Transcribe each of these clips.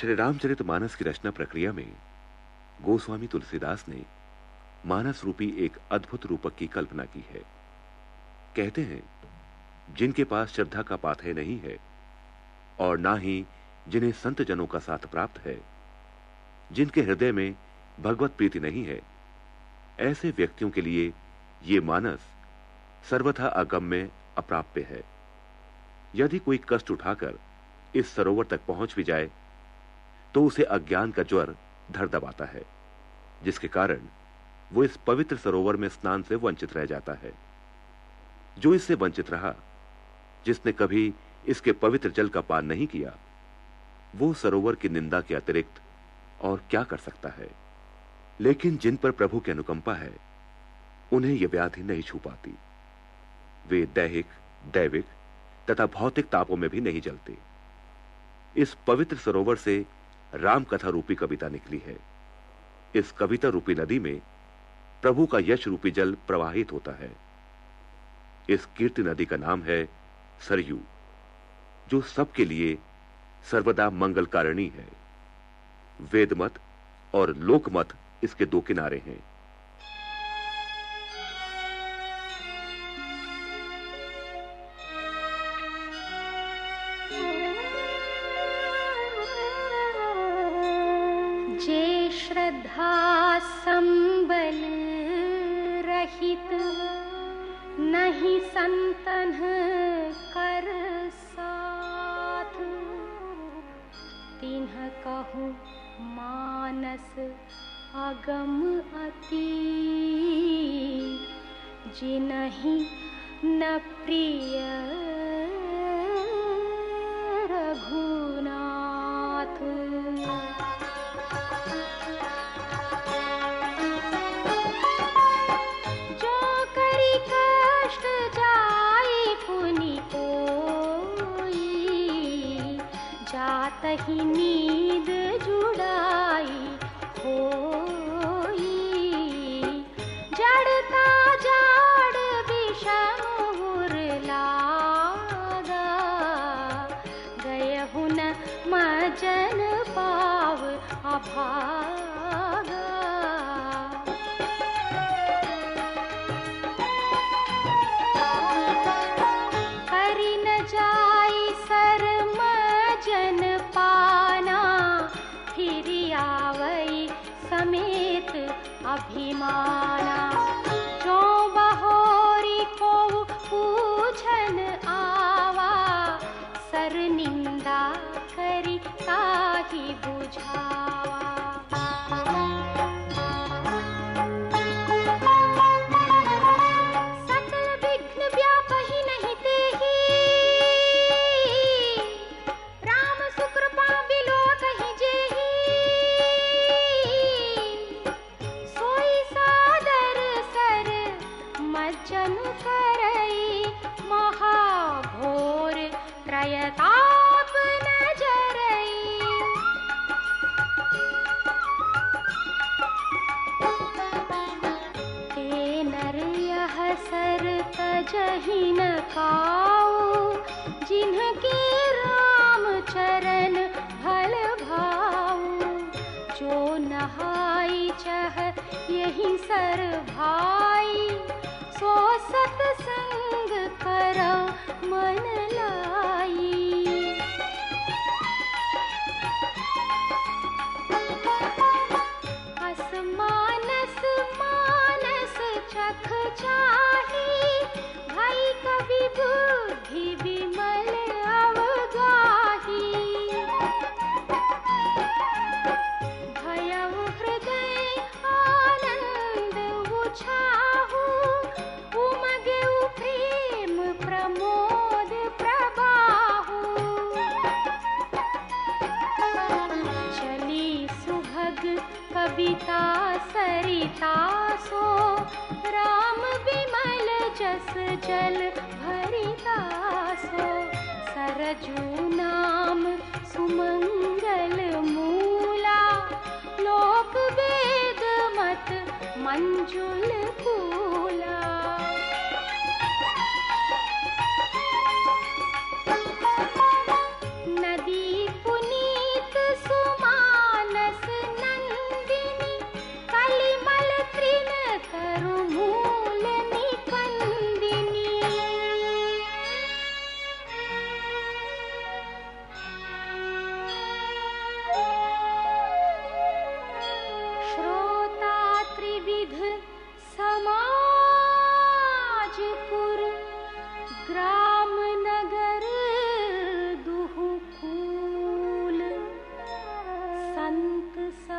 श्री रामचरित मानस की रचना प्रक्रिया में गोस्वामी तुलसीदास ने मानस रूपी एक अद्भुत रूपक की कल्पना की है। कहते हैं, जिनके पास श्रद्धा का पाथय नहीं है और ना ही जिन्हें संत जनों का साथ प्राप्त है, जिनके हृदय में भगवत प्रीति नहीं है, ऐसे व्यक्तियों के लिए ये मानस सर्वथा अगम्य, अप्राप्य है। यदि कोई कष्ट उठाकर इस सरोवर तक पहुँच भी जाए तो उसे अज्ञान का ज्वर धर दबाता है, जिसके कारण वो इस पवित्र सरोवर में स्नान से वंचित रह जाता है। जो इससे वंचित रहा, जिसने कभी इसके पवित्र जल का पान नहीं किया, वो सरोवर की निंदा के अतिरिक्त और क्या कर सकता है? लेकिन जिन पर प्रभु की अनुकंपा है, उन्हें यह व्याधि नहीं छू पाती। वे दैहिक, दैविक तथा भौतिक तापों में भी नहीं जलते। इस पवित्र सरोवर से राम कथा रूपी कविता निकली है। इस कविता रूपी नदी में प्रभु का यश रूपी जल प्रवाहित होता है। इस कीर्ति नदी का नाम है सरयू, जो सबके लिए सर्वदा मंगलकारिणी है। वेदमत और लोकमत इसके दो किनारे हैं। श्रद्धा संबल रहित नहीं संतन कर साथ। तिन्ह कहूँ मानस अगम अति जिनहि न प्रिय 啊 निंदा करी ताही बुझावा कहीं न जिन्हें की कविता सरिता सो। राम विमल जस जल भरिता सो। सरजू नाम सुमंगल मूला। लोक वेद मत फूला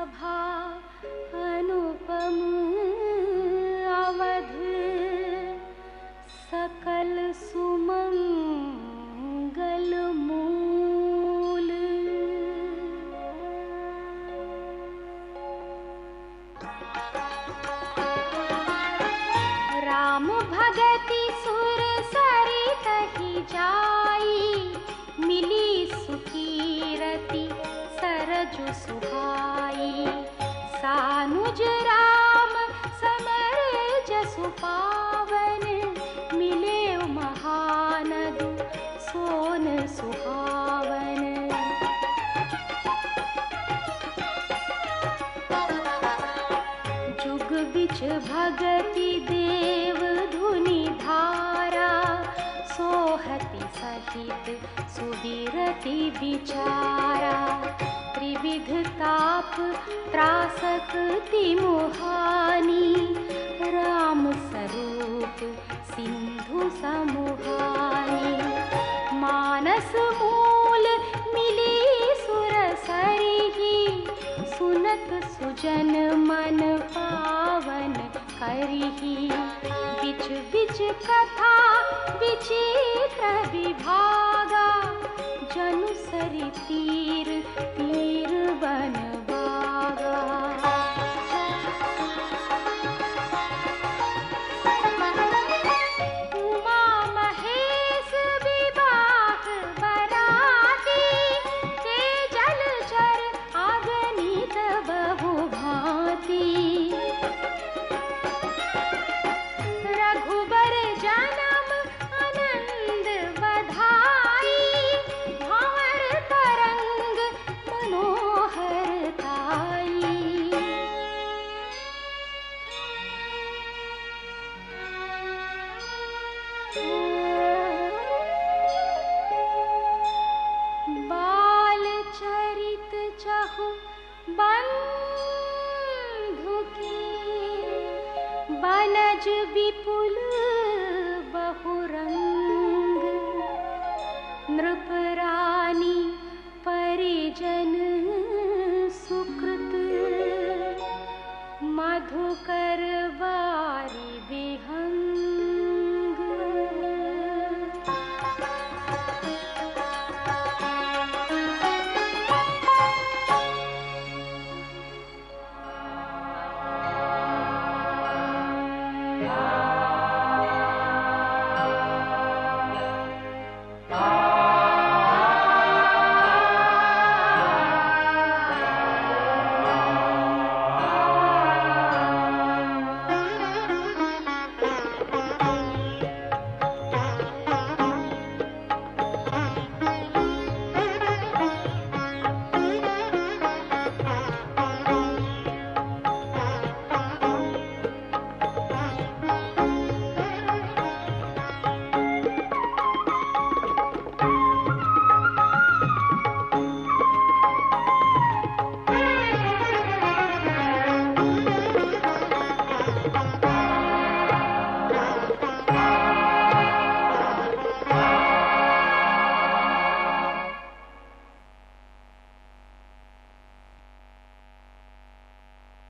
सभा अनुपम अवध। सकल सुमंगल मूल। राम भगति सरजु सुहाई सानुज राम समर जसु पावन मिले महानदु सोन सुहावन। जुग बिच भगति देव धुनि धारा सोहति सहित सुबिरति विचारा त्रिविघ ताप त्रासक तिमुहानी। राम स्वरूप सिंधु समुहानी। मानस मूल मिली सुर सरिही। सुनत सुजन मन पावन करिही। बिच बिच कथा विचित्र विभागा। जनु सरि तीर तीर बन बुके बनज विपुल बहुर नृपरी परिजन सुकृत मधुकर